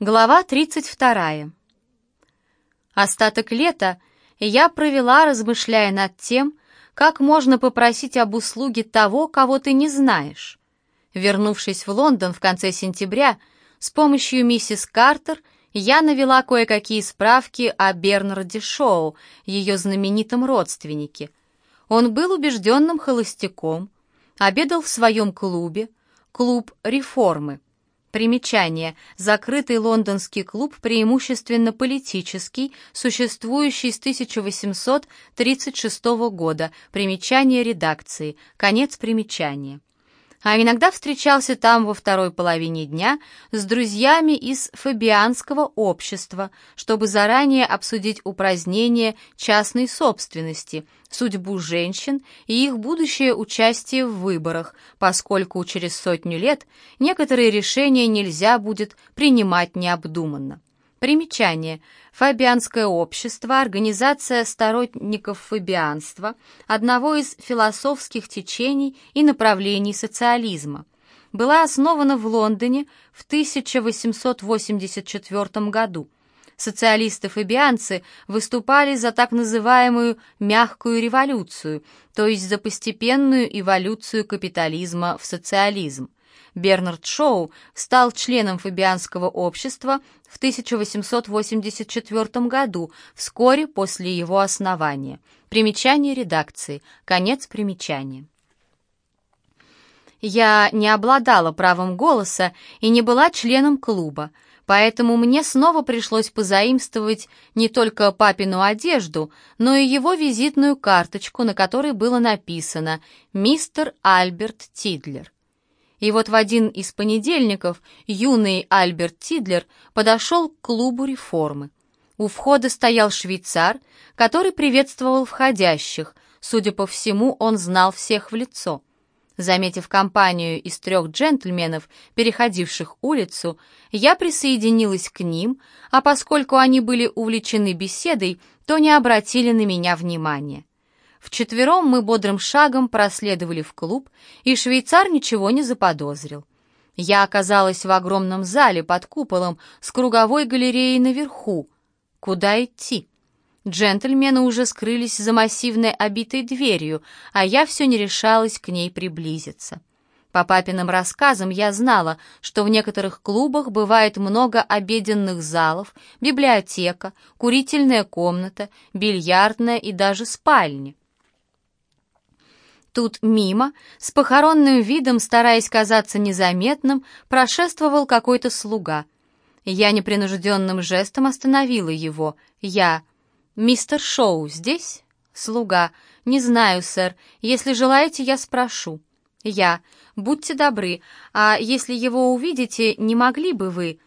Глава 32. Остаток лета я провела, размышляя над тем, как можно попросить об услуге того, кого ты не знаешь. Вернувшись в Лондон в конце сентября, с помощью миссис Картер я навела кое-какие справки о Бернарде Шоу, ее знаменитом родственнике. Он был убежденным холостяком, обедал в своем клубе, клуб «Реформы», Примечание. Закрытый лондонский клуб преимущественно политический, существующий с 1836 года. Примечание редакции. Конец примечания а иногда встречался там во второй половине дня с друзьями из фабианского общества, чтобы заранее обсудить упразднение частной собственности, судьбу женщин и их будущее участие в выборах, поскольку через сотню лет некоторые решения нельзя будет принимать необдуманно. Примечание. Фабианское общество – организация сторонников фабианства, одного из философских течений и направлений социализма. Была основана в Лондоне в 1884 году. Социалисты-фабианцы выступали за так называемую «мягкую революцию», то есть за постепенную эволюцию капитализма в социализм. Бернард Шоу стал членом Фабианского общества в 1884 году, вскоре после его основания. Примечание редакции. Конец примечания. Я не обладала правом голоса и не была членом клуба, поэтому мне снова пришлось позаимствовать не только папину одежду, но и его визитную карточку, на которой было написано «Мистер Альберт Тидлер». И вот в один из понедельников юный Альберт Тидлер подошел к клубу реформы. У входа стоял швейцар, который приветствовал входящих. Судя по всему, он знал всех в лицо. Заметив компанию из трех джентльменов, переходивших улицу, я присоединилась к ним, а поскольку они были увлечены беседой, то не обратили на меня внимания. Вчетвером мы бодрым шагом проследовали в клуб, и швейцар ничего не заподозрил. Я оказалась в огромном зале под куполом с круговой галереей наверху. Куда идти? Джентльмены уже скрылись за массивной обитой дверью, а я все не решалась к ней приблизиться. По папиным рассказам я знала, что в некоторых клубах бывает много обеденных залов, библиотека, курительная комната, бильярдная и даже спальня. Тут мимо, с похоронным видом, стараясь казаться незаметным, прошествовал какой-то слуга. Я непринужденным жестом остановила его. Я... «Мистер Шоу здесь?» «Слуга. Не знаю, сэр. Если желаете, я спрошу». «Я. Будьте добры. А если его увидите, не могли бы вы...»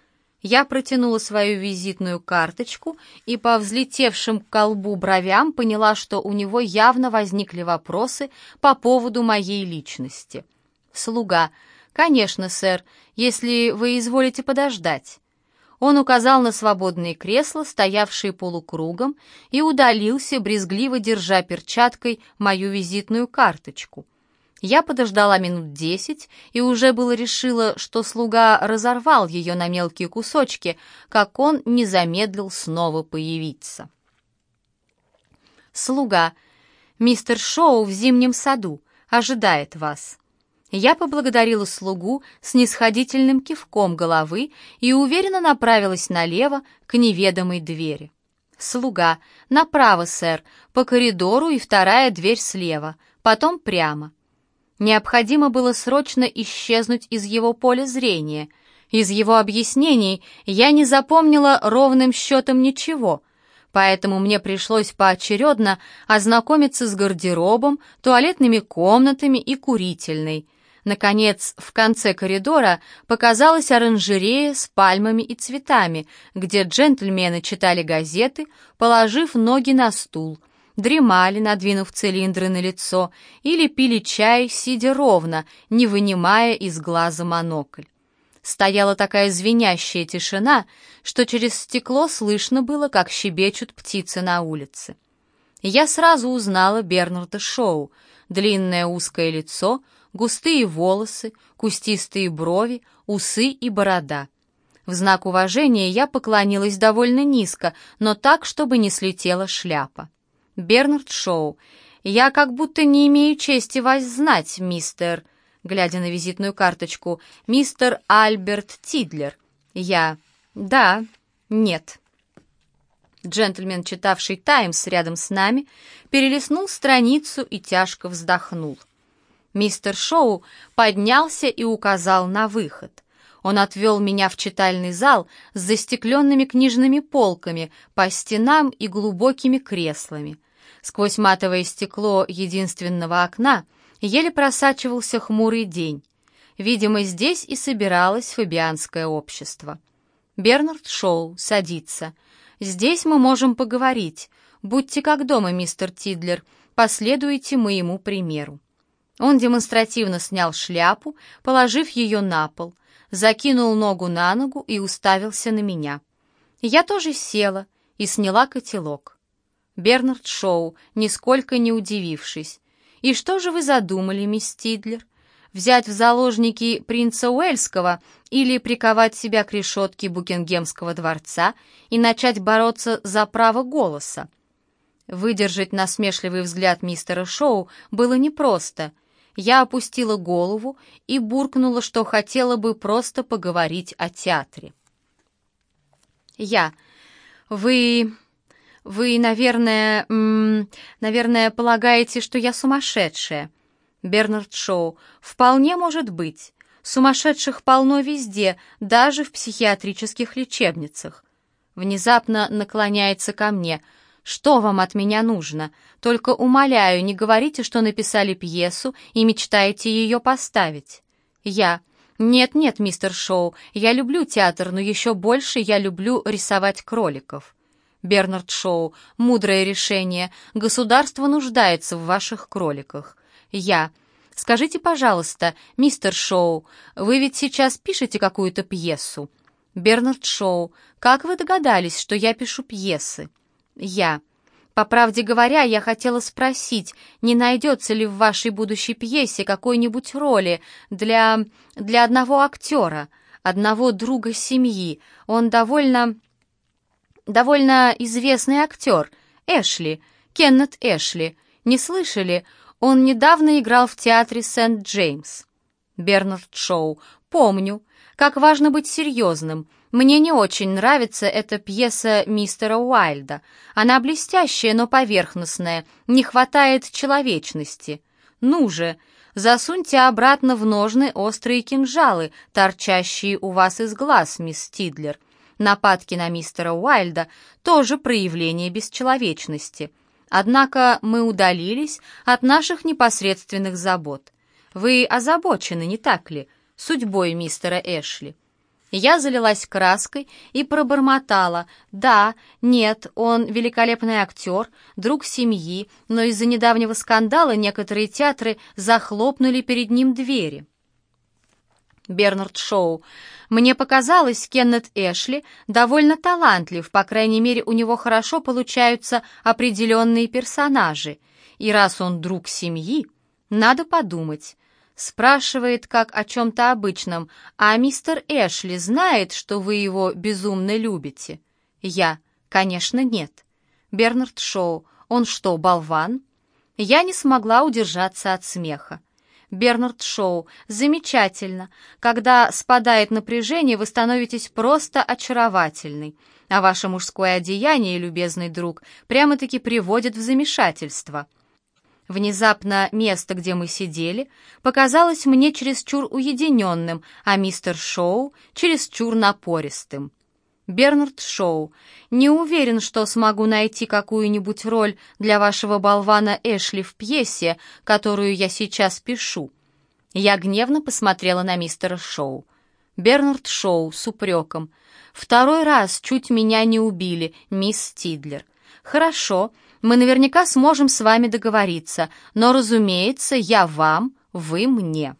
Я протянула свою визитную карточку и по взлетевшим к колбу бровям поняла, что у него явно возникли вопросы по поводу моей личности. «Слуга. Конечно, сэр, если вы изволите подождать». Он указал на свободные кресла, стоявшие полукругом, и удалился, брезгливо держа перчаткой мою визитную карточку — я подождала минут десять и уже было решила, что слуга разорвал ее на мелкие кусочки, как он не замедлил снова появиться. «Слуга, мистер Шоу в зимнем саду, ожидает вас». Я поблагодарила слугу с нисходительным кивком головы и уверенно направилась налево к неведомой двери. «Слуга, направо, сэр, по коридору и вторая дверь слева, потом прямо». Необходимо было срочно исчезнуть из его поля зрения. Из его объяснений я не запомнила ровным счетом ничего, поэтому мне пришлось поочередно ознакомиться с гардеробом, туалетными комнатами и курительной. Наконец, в конце коридора показалась оранжерея с пальмами и цветами, где джентльмены читали газеты, положив ноги на стул — дремали, надвинув цилиндры на лицо, или пили чай, сидя ровно, не вынимая из глаза монокль. Стояла такая звенящая тишина, что через стекло слышно было, как щебечут птицы на улице. Я сразу узнала Бернарда Шоу. Длинное узкое лицо, густые волосы, кустистые брови, усы и борода. В знак уважения я поклонилась довольно низко, но так, чтобы не слетела шляпа. «Бернард Шоу, я как будто не имею чести вас знать, мистер...» Глядя на визитную карточку, «Мистер Альберт Тидлер». Я... «Да, нет». Джентльмен, читавший «Таймс» рядом с нами, перелистнул страницу и тяжко вздохнул. Мистер Шоу поднялся и указал на выход. Он отвел меня в читальный зал с застекленными книжными полками по стенам и глубокими креслами. Сквозь матовое стекло единственного окна еле просачивался хмурый день. Видимо, здесь и собиралось фабианское общество. Бернард Шоу садится. «Здесь мы можем поговорить. Будьте как дома, мистер Тидлер, последуйте моему примеру». Он демонстративно снял шляпу, положив ее на пол, закинул ногу на ногу и уставился на меня. Я тоже села и сняла котелок. Бернард Шоу, нисколько не удивившись. «И что же вы задумали, мисс Тидлер? Взять в заложники принца Уэльского или приковать себя к решетке Букингемского дворца и начать бороться за право голоса?» Выдержать насмешливый взгляд мистера Шоу было непросто — я опустила голову и буркнула, что хотела бы просто поговорить о театре. Я. Вы... Вы, наверное... М наверное, полагаете, что я сумасшедшая. Бернард Шоу. Вполне может быть. Сумасшедших полно везде, даже в психиатрических лечебницах. Внезапно наклоняется ко мне — что вам от меня нужно? Только умоляю, не говорите, что написали пьесу и мечтаете ее поставить. Я. Нет-нет, мистер Шоу, я люблю театр, но еще больше я люблю рисовать кроликов. Бернард Шоу. Мудрое решение. Государство нуждается в ваших кроликах. Я. Скажите, пожалуйста, мистер Шоу, вы ведь сейчас пишете какую-то пьесу? Бернард Шоу. Как вы догадались, что я пишу пьесы? Я. По правде говоря, я хотела спросить, не найдется ли в вашей будущей пьесе какой-нибудь роли для... для одного актера, одного друга семьи. Он довольно... довольно известный актер. Эшли, Кеннет Эшли. Не слышали? Он недавно играл в театре Сент-Джеймс. Бернард Шоу. Помню. Как важно быть серьезным. Мне не очень нравится эта пьеса мистера Уайльда. Она блестящая, но поверхностная, не хватает человечности. Ну же, засуньте обратно в ножны острые кинжалы, торчащие у вас из глаз, мисс Тидлер. Нападки на мистера Уайльда тоже проявление бесчеловечности. Однако мы удалились от наших непосредственных забот. Вы озабочены, не так ли, судьбой мистера Эшли?» Я залилась краской и пробормотала. «Да, нет, он великолепный актер, друг семьи, но из-за недавнего скандала некоторые театры захлопнули перед ним двери». Бернард Шоу. «Мне показалось, Кеннет Эшли довольно талантлив, по крайней мере, у него хорошо получаются определенные персонажи. И раз он друг семьи, надо подумать». Спрашивает, как о чем-то обычном, а мистер Эшли знает, что вы его безумно любите? Я, конечно, нет. Бернард Шоу, он что, болван? Я не смогла удержаться от смеха. Бернард Шоу, замечательно. Когда спадает напряжение, вы становитесь просто очаровательный. А ваше мужское одеяние, любезный друг, прямо-таки приводит в замешательство. Внезапно место, где мы сидели, показалось мне чересчур уединенным, а мистер Шоу — чересчур напористым. Бернард Шоу, не уверен, что смогу найти какую-нибудь роль для вашего болвана Эшли в пьесе, которую я сейчас пишу. Я гневно посмотрела на мистера Шоу. Бернард Шоу с упреком. «Второй раз чуть меня не убили, мисс Тидлер. Хорошо, мы наверняка сможем с вами договориться, но, разумеется, я вам, вы мне».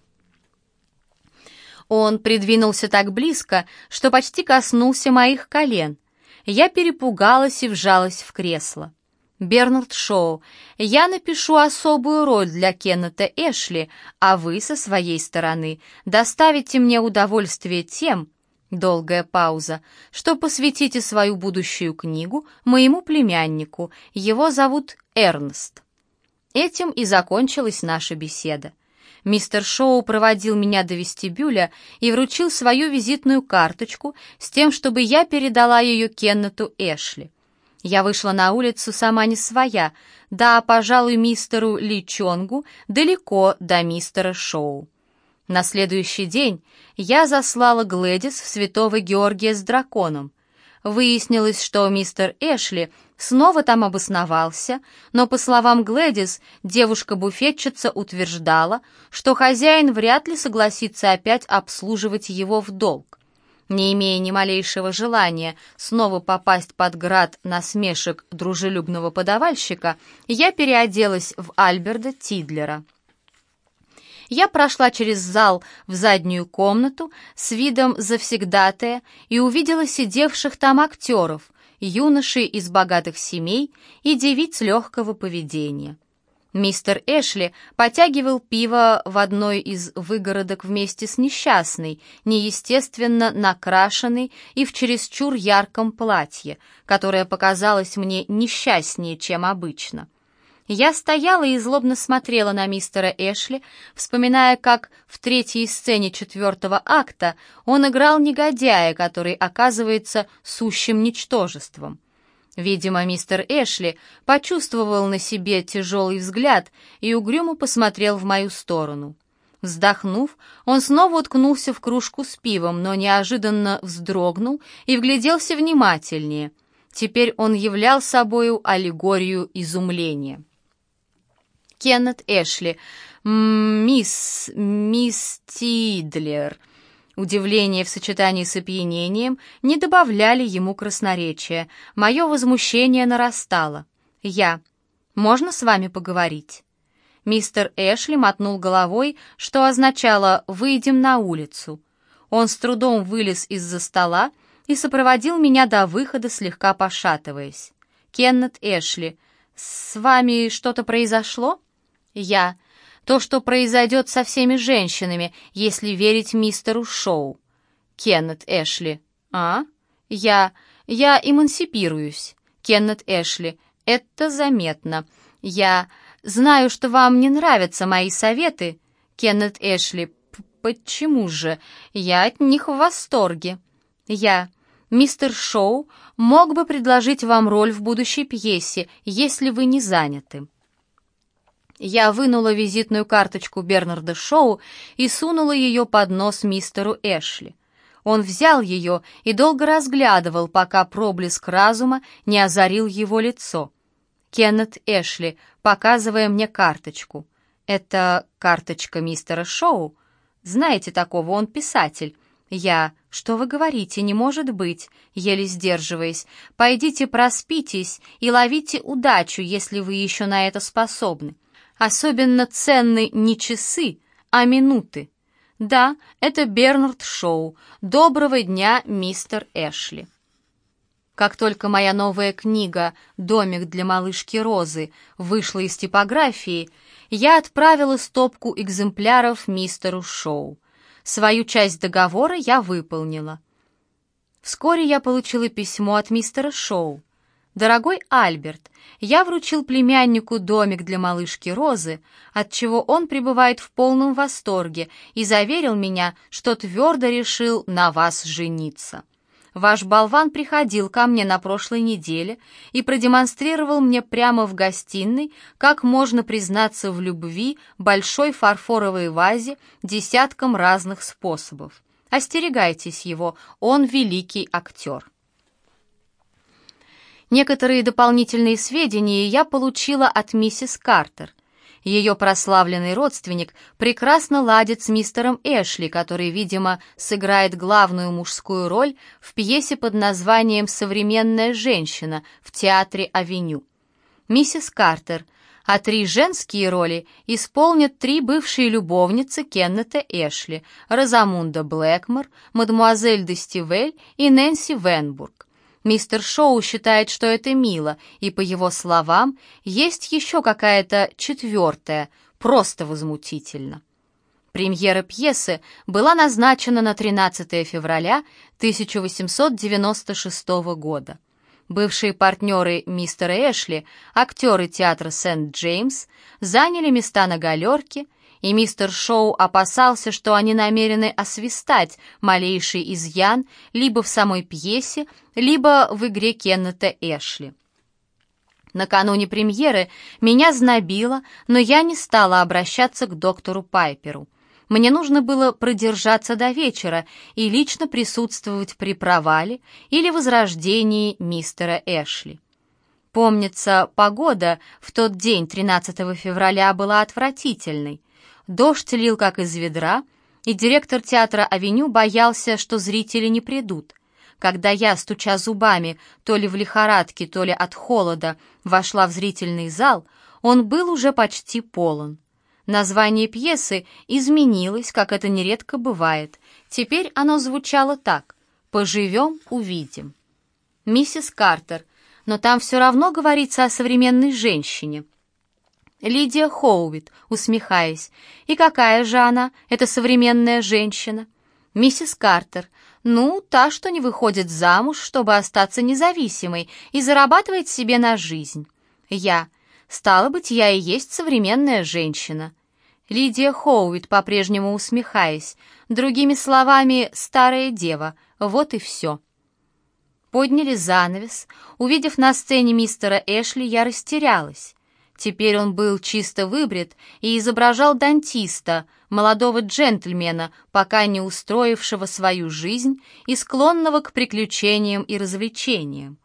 Он придвинулся так близко, что почти коснулся моих колен. Я перепугалась и вжалась в кресло. «Бернард Шоу, я напишу особую роль для Кеннета Эшли, а вы со своей стороны доставите мне удовольствие тем, Долгая пауза. «Что посвятите свою будущую книгу моему племяннику. Его зовут Эрнст». Этим и закончилась наша беседа. Мистер Шоу проводил меня до вестибюля и вручил свою визитную карточку с тем, чтобы я передала ее Кеннету Эшли. Я вышла на улицу сама не своя, да, пожалуй, мистеру Ли Чонгу далеко до мистера Шоу. На следующий день я заслала Глэдис в святого Георгия с драконом. Выяснилось, что мистер Эшли снова там обосновался, но, по словам Глэдис, девушка-буфетчица утверждала, что хозяин вряд ли согласится опять обслуживать его в долг. Не имея ни малейшего желания снова попасть под град насмешек дружелюбного подавальщика, я переоделась в Альберда Тидлера. Я прошла через зал в заднюю комнату с видом завсегдатая и увидела сидевших там актеров, юношей из богатых семей и девиц легкого поведения. Мистер Эшли потягивал пиво в одной из выгородок вместе с несчастной, неестественно накрашенной и в чересчур ярком платье, которое показалось мне несчастнее, чем обычно. Я стояла и злобно смотрела на мистера Эшли, вспоминая, как в третьей сцене четвертого акта он играл негодяя, который оказывается сущим ничтожеством. Видимо, мистер Эшли почувствовал на себе тяжелый взгляд и угрюмо посмотрел в мою сторону. Вздохнув, он снова уткнулся в кружку с пивом, но неожиданно вздрогнул и вгляделся внимательнее. Теперь он являл собою аллегорию изумления. Кеннет Эшли. «Мисс... мисс Тидлер». Удивление в сочетании с опьянением не добавляли ему красноречия. Мое возмущение нарастало. «Я. Можно с вами поговорить?» Мистер Эшли мотнул головой, что означало «выйдем на улицу». Он с трудом вылез из-за стола и сопроводил меня до выхода, слегка пошатываясь. «Кеннет Эшли, с вами что-то произошло?» Я. То, что произойдет со всеми женщинами, если верить мистеру Шоу. Кеннет Эшли. А? Я. Я эмансипируюсь. Кеннет Эшли. Это заметно. Я. Знаю, что вам не нравятся мои советы. Кеннет Эшли. Почему же? Я от них в восторге. Я. Мистер Шоу мог бы предложить вам роль в будущей пьесе, если вы не заняты. Я вынула визитную карточку Бернарда Шоу и сунула ее под нос мистеру Эшли. Он взял ее и долго разглядывал, пока проблеск разума не озарил его лицо. Кеннет Эшли, показывая мне карточку. «Это карточка мистера Шоу? Знаете такого, он писатель». Я. «Что вы говорите? Не может быть!» Еле сдерживаясь. «Пойдите проспитесь и ловите удачу, если вы еще на это способны. Особенно ценны не часы, а минуты. Да, это Бернард Шоу. Доброго дня, мистер Эшли. Как только моя новая книга «Домик для малышки Розы» вышла из типографии, я отправила стопку экземпляров мистеру Шоу. Свою часть договора я выполнила. Вскоре я получила письмо от мистера Шоу. «Дорогой Альберт, я вручил племяннику домик для малышки Розы, от чего он пребывает в полном восторге и заверил меня, что твердо решил на вас жениться. Ваш болван приходил ко мне на прошлой неделе и продемонстрировал мне прямо в гостиной, как можно признаться в любви большой фарфоровой вазе десятком разных способов. Остерегайтесь его, он великий актер. Некоторые дополнительные сведения я получила от миссис Картер. Ее прославленный родственник прекрасно ладит с мистером Эшли, который, видимо, сыграет главную мужскую роль в пьесе под названием «Современная женщина» в театре «Авеню». Миссис Картер, а три женские роли исполнят три бывшие любовницы Кеннета Эшли, Розамунда Блэкмор, мадемуазель де Стивель и Нэнси Венбург. Мистер Шоу считает, что это мило, и, по его словам, есть еще какая-то четвертая, просто возмутительно. Премьера пьесы была назначена на 13 февраля 1896 года. Бывшие партнеры мистера Эшли, актеры театра Сент-Джеймс, заняли места на галерке, и мистер Шоу опасался, что они намерены освистать малейший изъян либо в самой пьесе, либо в игре Кеннета Эшли. Накануне премьеры меня знобило, но я не стала обращаться к доктору Пайперу. Мне нужно было продержаться до вечера и лично присутствовать при провале или возрождении мистера Эшли. Помнится, погода в тот день, 13 февраля, была отвратительной. Дождь лил как из ведра, и директор театра «Авеню» боялся, что зрители не придут. Когда я, стуча зубами, то ли в лихорадке, то ли от холода, вошла в зрительный зал, он был уже почти полон. Название пьесы изменилось, как это нередко бывает. Теперь оно звучало так «Поживем, увидим». Миссис Картер, но там все равно говорится о современной женщине. Лидия Хоуит, усмехаясь. «И какая же она, эта современная женщина?» Миссис Картер. «Ну, та, что не выходит замуж, чтобы остаться независимой и зарабатывает себе на жизнь». Я. «Стало быть, я и есть современная женщина». Лидия Хоуит, по-прежнему усмехаясь. Другими словами, старая дева. Вот и все. Подняли занавес. Увидев на сцене мистера Эшли, я растерялась. Теперь он был чисто выбрит и изображал дантиста, молодого джентльмена, пока не устроившего свою жизнь и склонного к приключениям и развлечениям.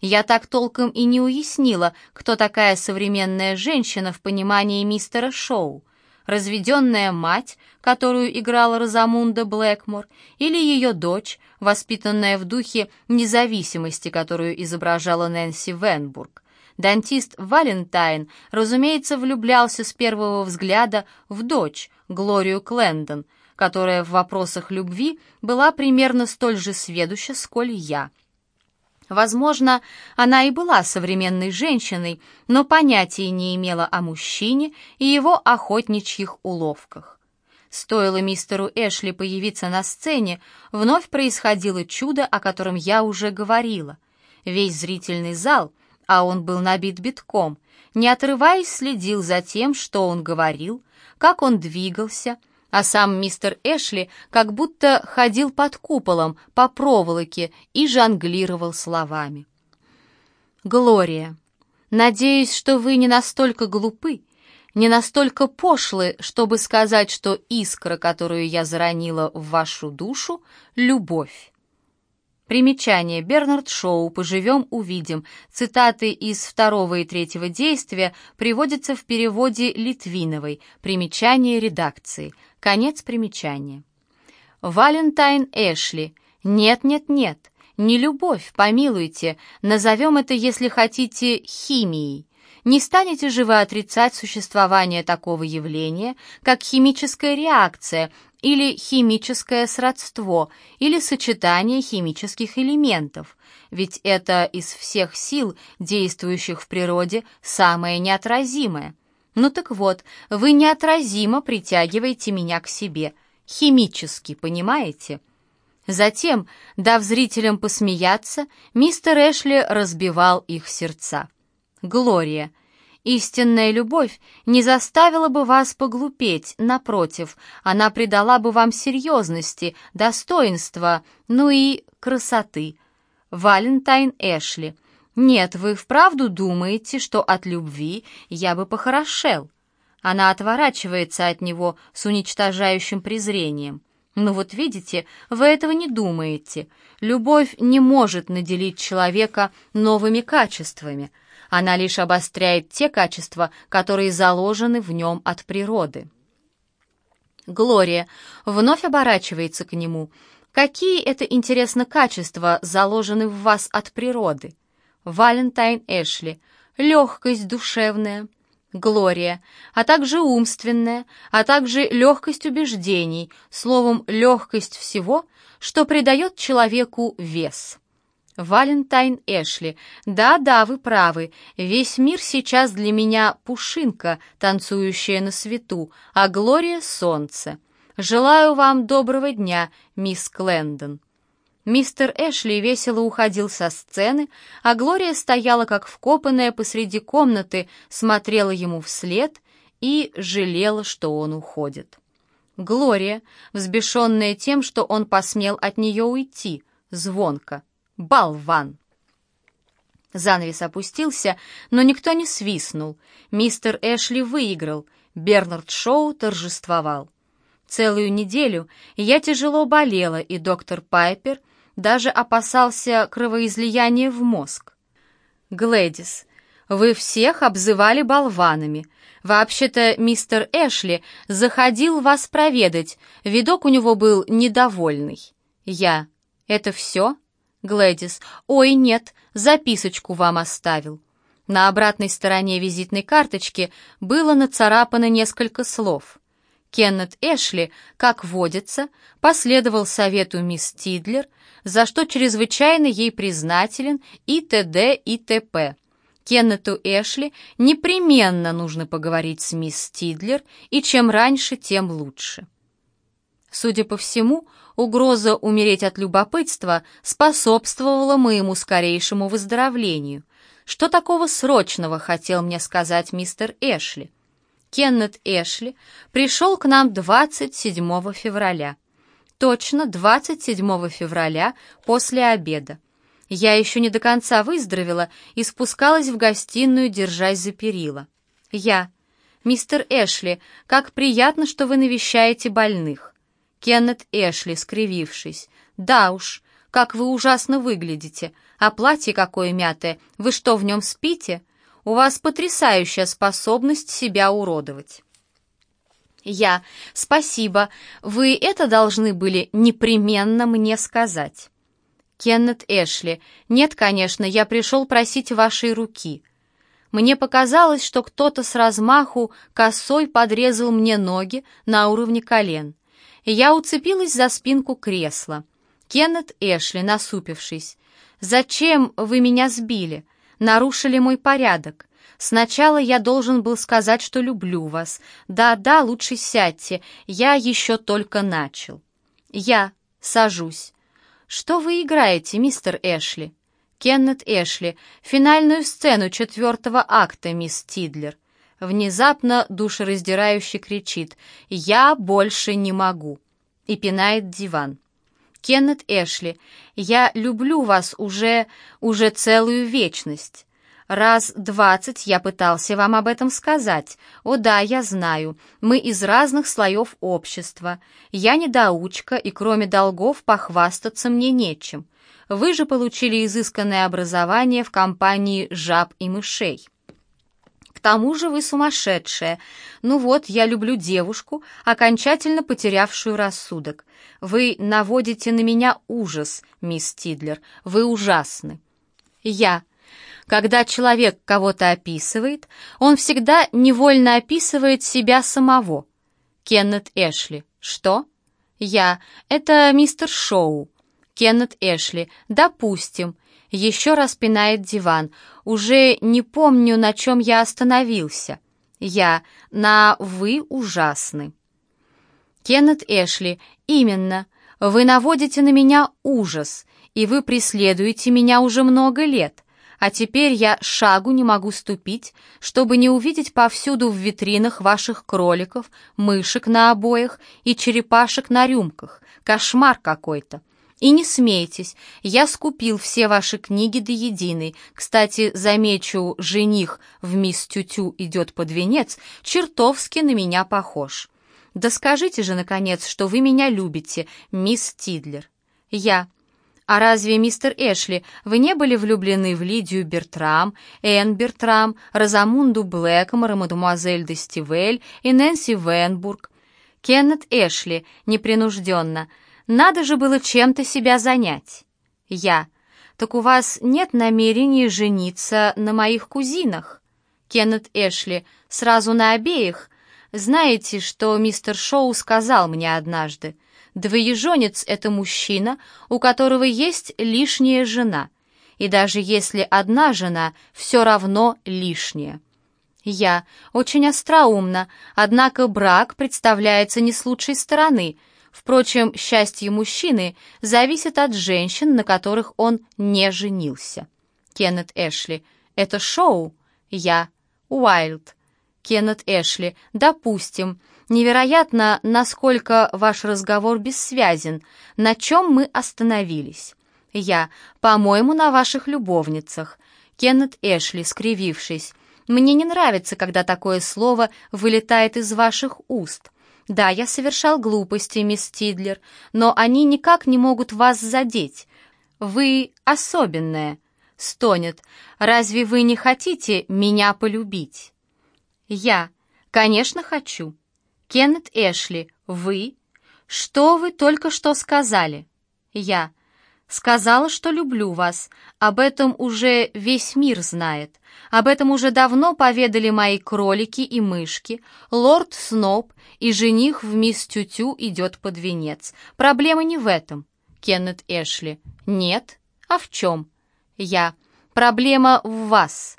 Я так толком и не уяснила, кто такая современная женщина в понимании мистера Шоу разведенная мать, которую играла Розамунда Блэкмор, или ее дочь, воспитанная в духе независимости, которую изображала Нэнси Венбург. Дантист Валентайн, разумеется, влюблялся с первого взгляда в дочь, Глорию Клендон, которая в вопросах любви была примерно столь же сведуща, сколь я — Возможно, она и была современной женщиной, но понятия не имела о мужчине и его охотничьих уловках. Стоило мистеру Эшли появиться на сцене, вновь происходило чудо, о котором я уже говорила. Весь зрительный зал, а он был набит битком, не отрываясь следил за тем, что он говорил, как он двигался, а сам мистер Эшли как будто ходил под куполом по проволоке и жонглировал словами. «Глория, надеюсь, что вы не настолько глупы, не настолько пошлы, чтобы сказать, что искра, которую я заронила в вашу душу, — любовь. Примечание. Бернард Шоу. Поживем, увидим. Цитаты из второго и третьего действия приводятся в переводе Литвиновой. Примечание редакции. Конец примечания. Валентайн Эшли. Нет, нет, нет. Не любовь, помилуйте. Назовем это, если хотите, химией. Не станете же вы отрицать существование такого явления, как химическая реакция или химическое сродство, или сочетание химических элементов, ведь это из всех сил, действующих в природе, самое неотразимое. Ну так вот, вы неотразимо притягиваете меня к себе, химически, понимаете? Затем, дав зрителям посмеяться, мистер Эшли разбивал их сердца. Глория, Истинная любовь не заставила бы вас поглупеть, напротив, она придала бы вам серьезности, достоинства, ну и красоты. Валентайн Эшли. Нет, вы вправду думаете, что от любви я бы похорошел? Она отворачивается от него с уничтожающим презрением. Ну вот видите, вы этого не думаете. Любовь не может наделить человека новыми качествами — она лишь обостряет те качества, которые заложены в нем от природы. Глория вновь оборачивается к нему. Какие это, интересно, качества заложены в вас от природы? Валентайн Эшли. Легкость душевная. Глория, а также умственная, а также легкость убеждений, словом, легкость всего, что придает человеку вес. Валентайн Эшли. Да-да, вы правы. Весь мир сейчас для меня пушинка, танцующая на свету, а Глория — солнце. «Желаю вам доброго дня, мисс Клендон». Мистер Эшли весело уходил со сцены, а Глория стояла как вкопанная посреди комнаты, смотрела ему вслед и жалела, что он уходит. Глория, взбешенная тем, что он посмел от нее уйти, звонко. «Болван!» Занавес опустился, но никто не свистнул. Мистер Эшли выиграл, Бернард Шоу торжествовал. Целую неделю я тяжело болела, и доктор Пайпер даже опасался кровоизлияния в мозг. «Глэдис, вы всех обзывали болванами. Вообще-то мистер Эшли заходил вас проведать, видок у него был недовольный. Я. Это все?» Глэдис. «Ой, нет, записочку вам оставил». На обратной стороне визитной карточки было нацарапано несколько слов. Кеннет Эшли, как водится, последовал совету мисс Тидлер, за что чрезвычайно ей признателен и т.д. и т.п. Кеннету Эшли непременно нужно поговорить с мисс Тидлер, и чем раньше, тем лучше. Судя по всему, угроза умереть от любопытства способствовала моему скорейшему выздоровлению. Что такого срочного хотел мне сказать мистер Эшли? Кеннет Эшли пришел к нам 27 февраля. Точно 27 февраля после обеда. Я еще не до конца выздоровела и спускалась в гостиную, держась за перила. Я. «Мистер Эшли, как приятно, что вы навещаете больных». Кеннет Эшли, скривившись. «Да уж, как вы ужасно выглядите. А платье какое мятое. Вы что, в нем спите? У вас потрясающая способность себя уродовать». «Я. Спасибо. Вы это должны были непременно мне сказать». Кеннет Эшли. «Нет, конечно, я пришел просить вашей руки». Мне показалось, что кто-то с размаху косой подрезал мне ноги на уровне колен. Я уцепилась за спинку кресла. Кеннет Эшли, насупившись. «Зачем вы меня сбили? Нарушили мой порядок. Сначала я должен был сказать, что люблю вас. Да-да, лучше сядьте, я еще только начал. Я сажусь. Что вы играете, мистер Эшли? Кеннет Эшли, финальную сцену четвертого акта, мисс Тидлер. Внезапно душераздирающе кричит «Я больше не могу» и пинает диван. Кеннет Эшли, я люблю вас уже, уже целую вечность. Раз двадцать я пытался вам об этом сказать. О да, я знаю, мы из разных слоев общества. Я недоучка, и кроме долгов похвастаться мне нечем. Вы же получили изысканное образование в компании «Жаб и мышей». Тому же вы сумасшедшая. Ну вот, я люблю девушку, окончательно потерявшую рассудок. Вы наводите на меня ужас, мисс Тидлер. Вы ужасны. Я. Когда человек кого-то описывает, он всегда невольно описывает себя самого. Кеннет Эшли. Что? Я. Это мистер Шоу. Кеннет Эшли. Допустим. Еще раз пинает диван. Уже не помню, на чем я остановился. Я. На «вы ужасны». Кеннет Эшли. Именно. Вы наводите на меня ужас, и вы преследуете меня уже много лет а теперь я шагу не могу ступить, чтобы не увидеть повсюду в витринах ваших кроликов, мышек на обоях и черепашек на рюмках. Кошмар какой-то. И не смейтесь, я скупил все ваши книги до единой. Кстати, замечу, жених в мисс Тютю идет под венец, чертовски на меня похож. Да скажите же, наконец, что вы меня любите, мисс Тидлер. Я. «А разве, мистер Эшли, вы не были влюблены в Лидию Бертрам, Энн Бертрам, Розамунду Блэкмор, мадемуазель де Стивель и Нэнси Венбург?» «Кеннет Эшли, непринужденно. Надо же было чем-то себя занять». «Я. Так у вас нет намерения жениться на моих кузинах?» Кеннет Эшли. «Сразу на обеих?» «Знаете, что мистер Шоу сказал мне однажды?» Двоеженец — это мужчина, у которого есть лишняя жена. И даже если одна жена, все равно лишняя. Я очень остроумно, однако брак представляется не с лучшей стороны. Впрочем, счастье мужчины зависит от женщин, на которых он не женился. Кеннет Эшли. Это шоу? Я. Уайлд. Кеннет Эшли. Допустим. Невероятно, насколько ваш разговор бессвязен. На чем мы остановились? Я. По-моему, на ваших любовницах. Кеннет Эшли, скривившись. Мне не нравится, когда такое слово вылетает из ваших уст. Да, я совершал глупости, мисс Тидлер, но они никак не могут вас задеть. Вы особенная. Стонет. Разве вы не хотите меня полюбить? Я. Конечно, хочу. Кеннет Эшли, вы? Что вы только что сказали? Я. Сказала, что люблю вас. Об этом уже весь мир знает. Об этом уже давно поведали мои кролики и мышки. Лорд Сноб и жених в мисс Тютю идет под венец. Проблема не в этом. Кеннет Эшли. Нет? А в чем? Я. Проблема в вас.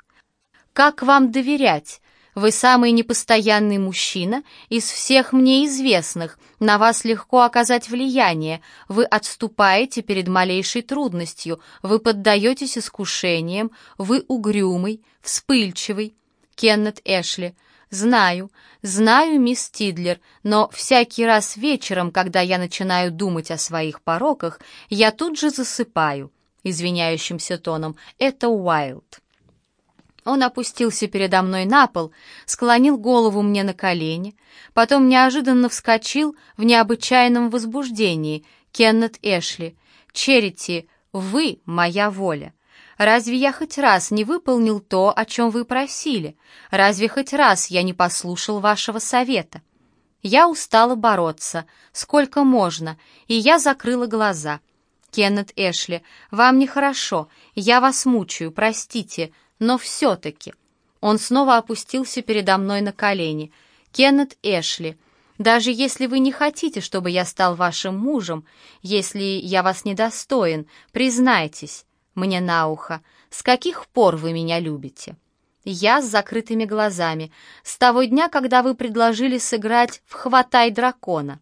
Как вам доверять? Вы самый непостоянный мужчина из всех мне известных. На вас легко оказать влияние. Вы отступаете перед малейшей трудностью. Вы поддаетесь искушениям. Вы угрюмый, вспыльчивый. Кеннет Эшли. Знаю, знаю, мисс Тидлер, но всякий раз вечером, когда я начинаю думать о своих пороках, я тут же засыпаю. Извиняющимся тоном. Это Уайлд. Он опустился передо мной на пол, склонил голову мне на колени, потом неожиданно вскочил в необычайном возбуждении. «Кеннет Эшли, Черити, вы моя воля. Разве я хоть раз не выполнил то, о чем вы просили? Разве хоть раз я не послушал вашего совета?» Я устала бороться, сколько можно, и я закрыла глаза. «Кеннет Эшли, вам нехорошо, я вас мучаю, простите, но все-таки. Он снова опустился передо мной на колени. «Кеннет Эшли, даже если вы не хотите, чтобы я стал вашим мужем, если я вас недостоин, признайтесь мне на ухо, с каких пор вы меня любите?» Я с закрытыми глазами. С того дня, когда вы предложили сыграть в «Хватай дракона».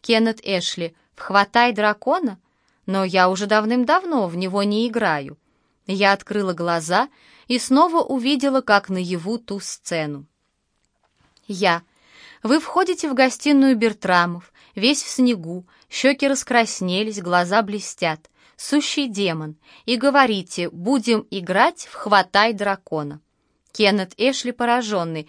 Кеннет Эшли, в «Хватай дракона»? Но я уже давным-давно в него не играю. Я открыла глаза и снова увидела, как наяву ту сцену. Я. Вы входите в гостиную Бертрамов, весь в снегу, щеки раскраснелись, глаза блестят. Сущий демон. И говорите, будем играть в «Хватай дракона». Кеннет Эшли пораженный.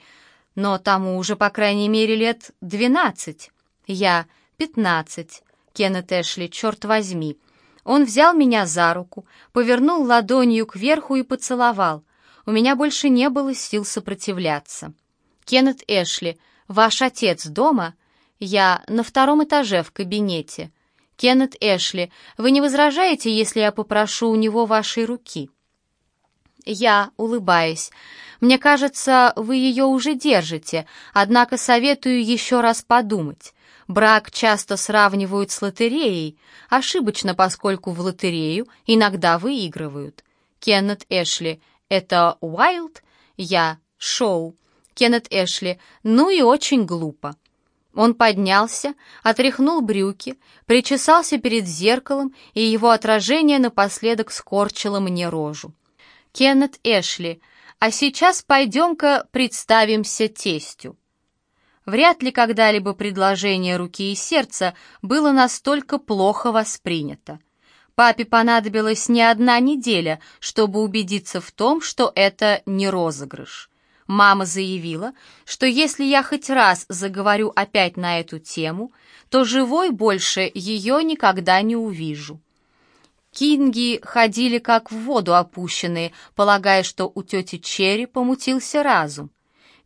Но тому уже, по крайней мере, лет двенадцать. Я пятнадцать. Кеннет Эшли, черт возьми. Он взял меня за руку, повернул ладонью кверху и поцеловал. У меня больше не было сил сопротивляться. «Кеннет Эшли, ваш отец дома?» «Я на втором этаже в кабинете». «Кеннет Эшли, вы не возражаете, если я попрошу у него вашей руки?» Я, улыбаясь, «Мне кажется, вы ее уже держите, однако советую еще раз подумать. Брак часто сравнивают с лотереей, ошибочно, поскольку в лотерею иногда выигрывают. Кеннет Эшли — это Уайлд, я — Шоу. Кеннет Эшли — ну и очень глупо. Он поднялся, отряхнул брюки, причесался перед зеркалом, и его отражение напоследок скорчило мне рожу. Кеннет Эшли, а сейчас пойдем-ка представимся тестю. Вряд ли когда-либо предложение руки и сердца было настолько плохо воспринято. Папе понадобилась не одна неделя, чтобы убедиться в том, что это не розыгрыш. Мама заявила, что если я хоть раз заговорю опять на эту тему, то живой больше ее никогда не увижу. Кинги ходили как в воду опущенные, полагая, что у тети Черри помутился разум.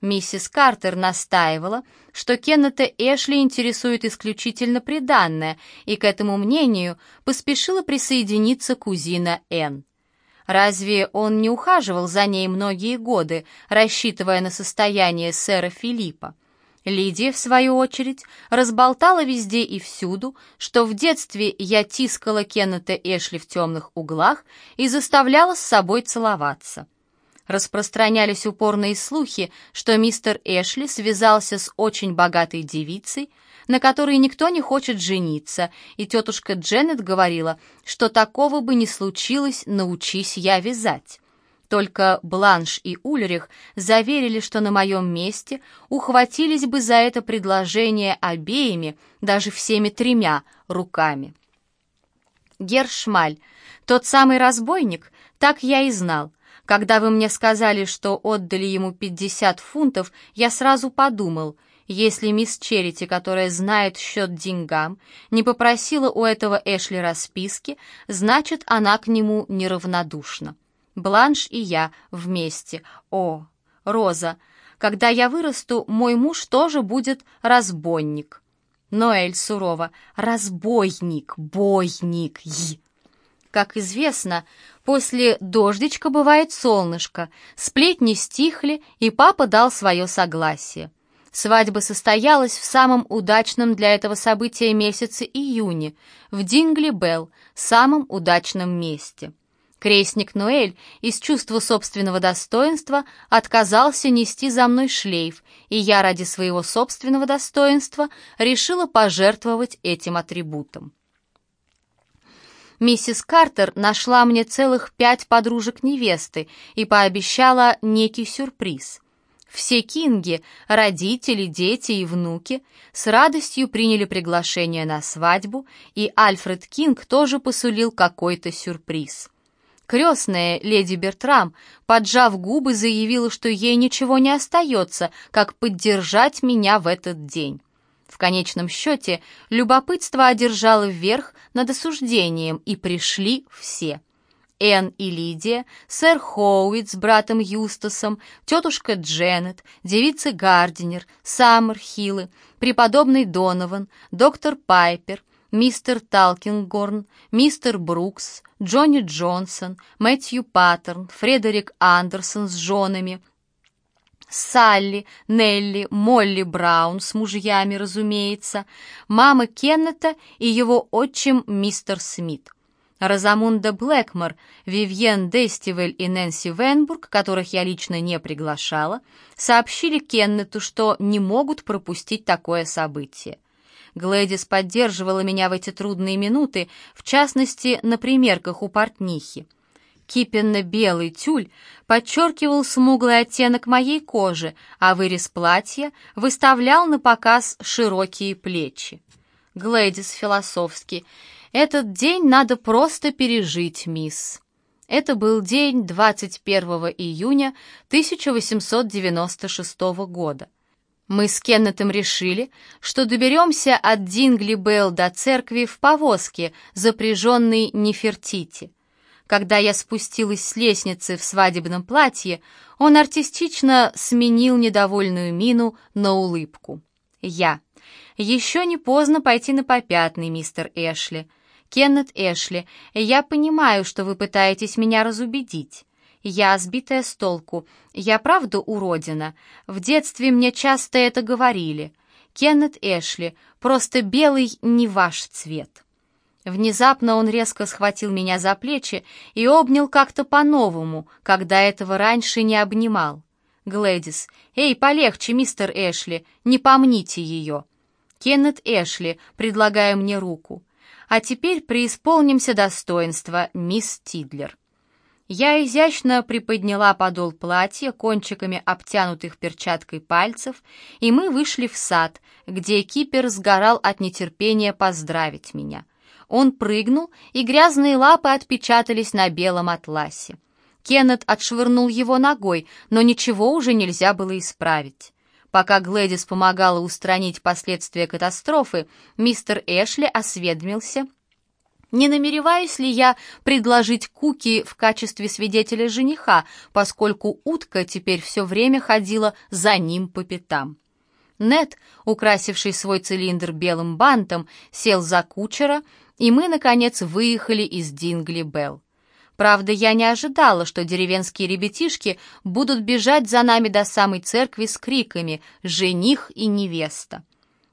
Миссис Картер настаивала, что Кеннета Эшли интересует исключительно приданное, и к этому мнению поспешила присоединиться кузина Энн. Разве он не ухаживал за ней многие годы, рассчитывая на состояние сэра Филиппа? Лидия, в свою очередь, разболтала везде и всюду, что в детстве я тискала Кеннета Эшли в темных углах и заставляла с собой целоваться. Распространялись упорные слухи, что мистер Эшли связался с очень богатой девицей, на которой никто не хочет жениться, и тетушка Дженнет говорила, что такого бы не случилось, научись я вязать. Только Бланш и Ульрих заверили, что на моем месте ухватились бы за это предложение обеими, даже всеми тремя руками. Гершмаль, тот самый разбойник, так я и знал. Когда вы мне сказали, что отдали ему 50 фунтов, я сразу подумал, если мисс Черити, которая знает счет деньгам, не попросила у этого Эшли расписки, значит, она к нему неравнодушна. Бланш и я вместе. О, Роза, когда я вырасту, мой муж тоже будет разбойник. Ноэль сурово. Разбойник, бойник, й. Как известно, после дождичка бывает солнышко, сплетни стихли, и папа дал свое согласие. Свадьба состоялась в самом удачном для этого события месяце июне, в Дингли-Белл, самом удачном месте. Крестник Ноэль из чувства собственного достоинства отказался нести за мной шлейф, и я ради своего собственного достоинства решила пожертвовать этим атрибутом. Миссис Картер нашла мне целых пять подружек невесты и пообещала некий сюрприз. Все Кинги, родители, дети и внуки, с радостью приняли приглашение на свадьбу, и Альфред Кинг тоже посулил какой-то сюрприз. Крестная леди Бертрам, поджав губы, заявила, что ей ничего не остается, как поддержать меня в этот день. В конечном счете, любопытство одержало вверх над осуждением, и пришли все. Энн и Лидия, сэр Хоуит с братом Юстасом, тетушка Дженнет, девица Гардинер, Саммерхиллы, преподобный Донован, доктор Пайпер, мистер Талкингорн, мистер Брукс, Джонни Джонсон, Мэтью Паттерн, Фредерик Андерсон с женами, Салли, Нелли, Молли Браун с мужьями, разумеется, мама Кеннета и его отчим мистер Смит. Розамунда Блэкмор, Вивьен Дестивель и Нэнси Венбург, которых я лично не приглашала, сообщили Кеннету, что не могут пропустить такое событие. Глэдис поддерживала меня в эти трудные минуты, в частности, на примерках у портнихи. Кипенно-белый тюль подчеркивал смуглый оттенок моей кожи, а вырез платья выставлял на показ широкие плечи. Глэдис философски. «Этот день надо просто пережить, мисс». Это был день 21 июня 1896 года. Мы с Кеннетом решили, что доберемся от Дингли Белл до церкви в повозке, запряженной Нефертити. Когда я спустилась с лестницы в свадебном платье, он артистично сменил недовольную мину на улыбку. Я. «Еще не поздно пойти на попятный, мистер Эшли. Кеннет Эшли, я понимаю, что вы пытаетесь меня разубедить. Я сбитая с толку. Я правда уродина. В детстве мне часто это говорили. Кеннет Эшли, просто белый не ваш цвет. Внезапно он резко схватил меня за плечи и обнял как-то по-новому, когда этого раньше не обнимал. Глэдис, эй, полегче, мистер Эшли, не помните ее. Кеннет Эшли, предлагая мне руку. А теперь преисполнимся достоинства, мисс Тидлер. Я изящно приподняла подол платья кончиками обтянутых перчаткой пальцев, и мы вышли в сад, где кипер сгорал от нетерпения поздравить меня. Он прыгнул, и грязные лапы отпечатались на белом атласе. Кеннет отшвырнул его ногой, но ничего уже нельзя было исправить. Пока Глэдис помогала устранить последствия катастрофы, мистер Эшли осведомился — не намереваюсь ли я предложить Куки в качестве свидетеля жениха, поскольку утка теперь все время ходила за ним по пятам. Нед, украсивший свой цилиндр белым бантом, сел за кучера, и мы, наконец, выехали из Дингли-Белл. Правда, я не ожидала, что деревенские ребятишки будут бежать за нами до самой церкви с криками «Жених и невеста!».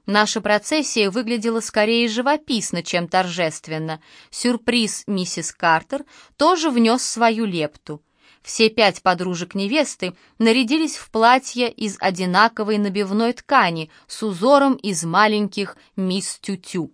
Наша процессия выглядела скорее живописно, чем торжественно. Сюрприз миссис Картер тоже внес свою лепту. Все пять подружек невесты нарядились в платье из одинаковой набивной ткани с узором из маленьких мисс Тютю.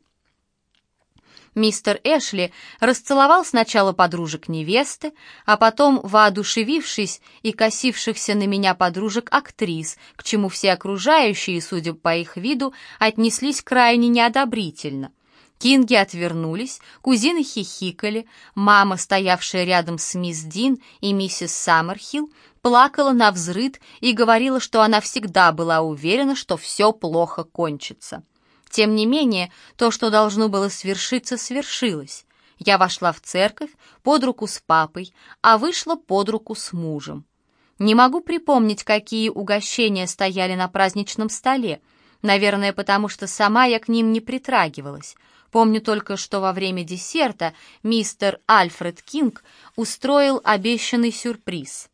Мистер Эшли расцеловал сначала подружек невесты, а потом, воодушевившись и косившихся на меня подружек-актрис, к чему все окружающие, судя по их виду, отнеслись крайне неодобрительно. Кинги отвернулись, кузины хихикали, мама, стоявшая рядом с мисс Дин и миссис Саммерхилл, плакала на взрыд и говорила, что она всегда была уверена, что все плохо кончится. Тем не менее, то, что должно было свершиться, свершилось. Я вошла в церковь под руку с папой, а вышла под руку с мужем. Не могу припомнить, какие угощения стояли на праздничном столе, наверное, потому что сама я к ним не притрагивалась. Помню только, что во время десерта мистер Альфред Кинг устроил обещанный сюрприз.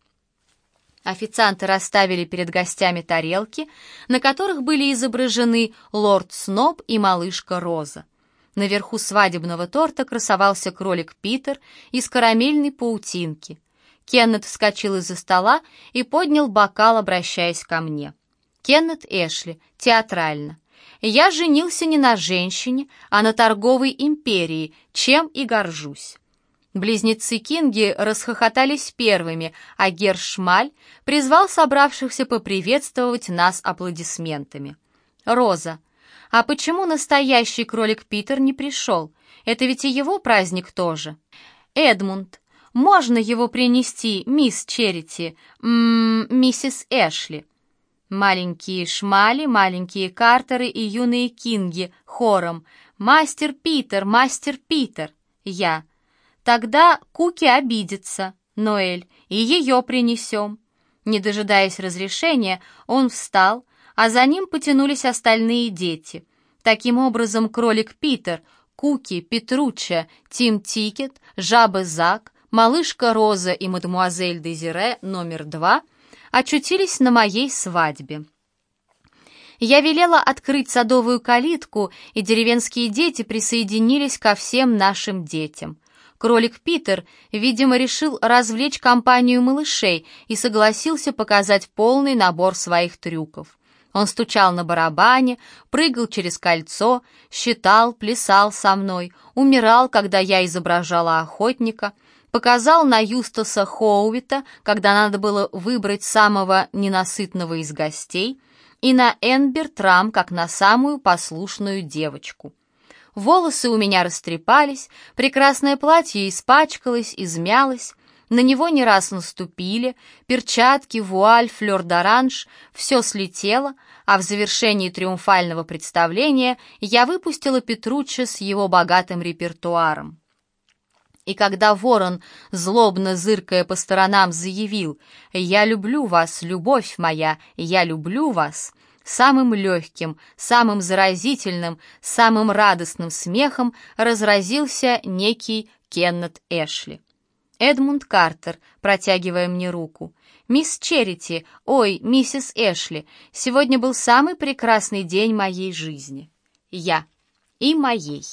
Официанты расставили перед гостями тарелки, на которых были изображены лорд Сноб и малышка Роза. Наверху свадебного торта красовался кролик Питер из карамельной паутинки. Кеннет вскочил из-за стола и поднял бокал, обращаясь ко мне. Кеннет Эшли, театрально. Я женился не на женщине, а на торговой империи, чем и горжусь. Близнецы Кинги расхохотались первыми, а Гершмаль призвал собравшихся поприветствовать нас аплодисментами. «Роза, а почему настоящий кролик Питер не пришел? Это ведь и его праздник тоже. Эдмунд, можно его принести, мисс Черити, миссис Эшли?» Маленькие шмали, маленькие картеры и юные кинги хором «Мастер Питер, мастер Питер!» Я – Тогда Куки обидится, Ноэль, и ее принесем. Не дожидаясь разрешения, он встал, а за ним потянулись остальные дети. Таким образом, кролик Питер, Куки, Петручча, Тим Тикет, Жаба Зак, малышка Роза и мадемуазель Дезире номер два очутились на моей свадьбе. Я велела открыть садовую калитку, и деревенские дети присоединились ко всем нашим детям. Кролик Питер, видимо, решил развлечь компанию малышей и согласился показать полный набор своих трюков. Он стучал на барабане, прыгал через кольцо, считал, плясал со мной, умирал, когда я изображала охотника, показал на Юстаса Хоуита, когда надо было выбрать самого ненасытного из гостей, и на Энбер Трам, как на самую послушную девочку. Волосы у меня растрепались, прекрасное платье испачкалось, измялось, на него не раз наступили, перчатки, вуаль, флёр-д'оранж, все слетело, а в завершении триумфального представления я выпустила Петручча с его богатым репертуаром. И когда ворон, злобно зыркая по сторонам, заявил «Я люблю вас, любовь моя, я люблю вас», Самым легким, самым заразительным, самым радостным смехом разразился некий Кеннет Эшли. Эдмунд Картер, протягивая мне руку. «Мисс Черити, ой, миссис Эшли, сегодня был самый прекрасный день моей жизни». Я. И моей.